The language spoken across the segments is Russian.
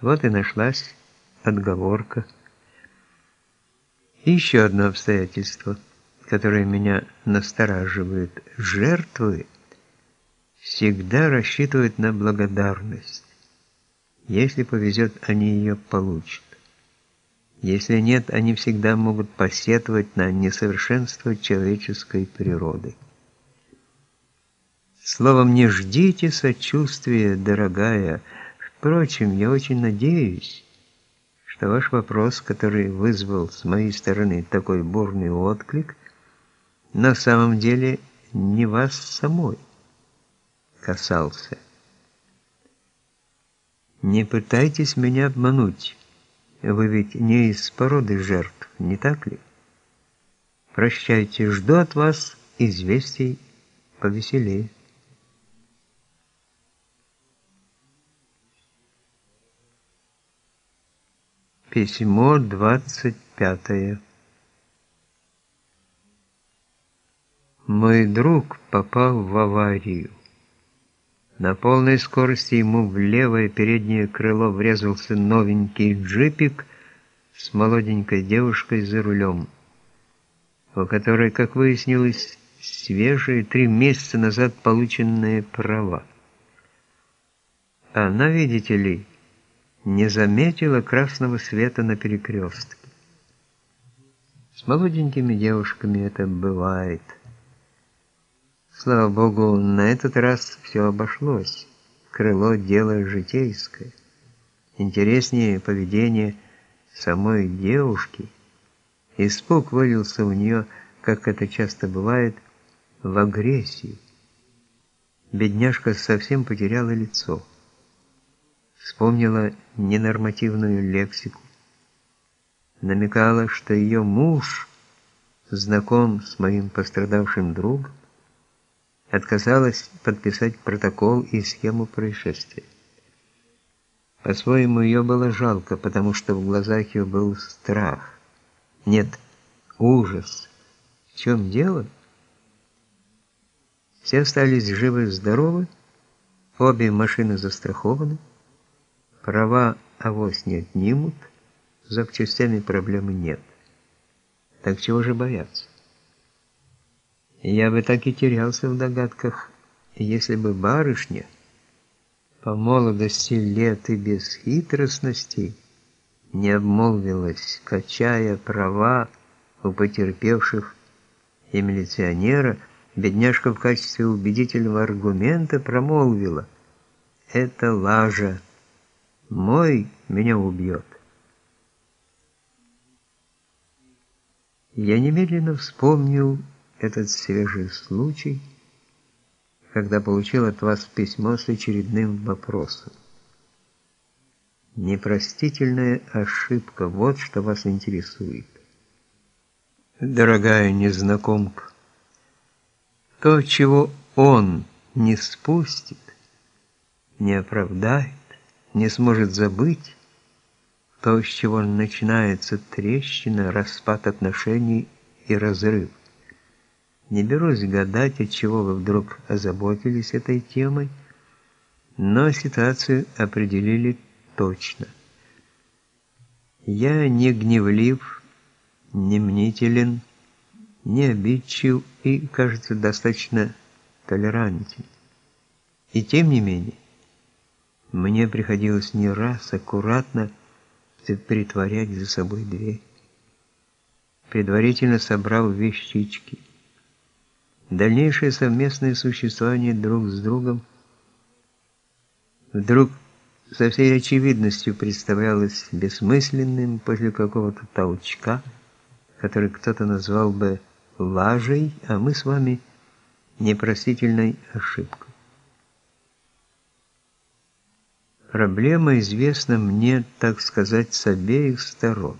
Вот и нашлась отговорка. И еще одно обстоятельство, которое меня настораживает. Жертвы всегда рассчитывают на благодарность. Если повезет, они ее получат. Если нет, они всегда могут посетовать на несовершенство человеческой природы. Словом, не ждите сочувствия, дорогая. Впрочем, я очень надеюсь, что ваш вопрос, который вызвал с моей стороны такой бурный отклик, на самом деле не вас самой касался. Не пытайтесь меня обмануть. Вы ведь не из породы жертв, не так ли? Прощайте, жду от вас известий повеселее. Письмо двадцать пятое. Мой друг попал в аварию. На полной скорости ему в левое переднее крыло врезался новенький джипик с молоденькой девушкой за рулем, у которой, как выяснилось, свежие три месяца назад полученные права. Она, видите ли, не заметила красного света на перекрестке. С молоденькими девушками это бывает – Слава богу, на этот раз все обошлось. Крыло – дело житейское. Интереснее поведение самой девушки. Испуг вылился у нее, как это часто бывает, в агрессию. Бедняжка совсем потеряла лицо. Вспомнила ненормативную лексику. Намекала, что ее муж знаком с моим пострадавшим другом, отказалась подписать протокол и схему происшествия. По-своему, ее было жалко, потому что в глазах ее был страх. Нет, ужас. В чем дело? Все остались живы-здоровы, обе машины застрахованы, права авось не отнимут, запчастями проблемы нет. Так чего же бояться? Я бы так и терялся в догадках, если бы барышня по молодости лет и бесхитростности не обмолвилась, качая права у потерпевших и милиционера, бедняжка в качестве убедительного аргумента промолвила «Это лажа, мой меня убьет». Я немедленно вспомнил этот свежий случай, когда получил от вас письмо с очередным вопросом. Непростительная ошибка, вот что вас интересует. Дорогая незнакомка, то, чего он не спустит, не оправдает, не сможет забыть, то, с чего начинается трещина, распад отношений и разрыв. Не берусь гадать, от чего вы вдруг озаботились этой темой, но ситуацию определили точно. Я не гневлив, не мнителен, не обидчив и, кажется, достаточно толерантен. И тем не менее, мне приходилось не раз аккуратно притворять за собой дверь, предварительно собрав вещички, Дальнейшее совместное существование друг с другом вдруг со всей очевидностью представлялось бессмысленным после какого-то толчка, который кто-то назвал бы лажей, а мы с вами непростительной ошибкой. Проблема известна мне, так сказать, с обеих сторон.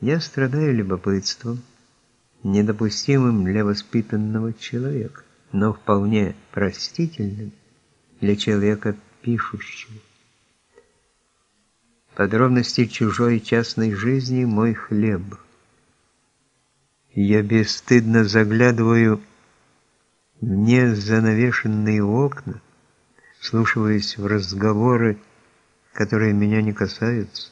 Я страдаю любопытством, недопустимым для воспитанного человека, но вполне простительным для человека пишущего. Подробности чужой частной жизни – мой хлеб. Я бесстыдно заглядываю в незанавешенные окна, слушаясь в разговоры которые меня не касаются.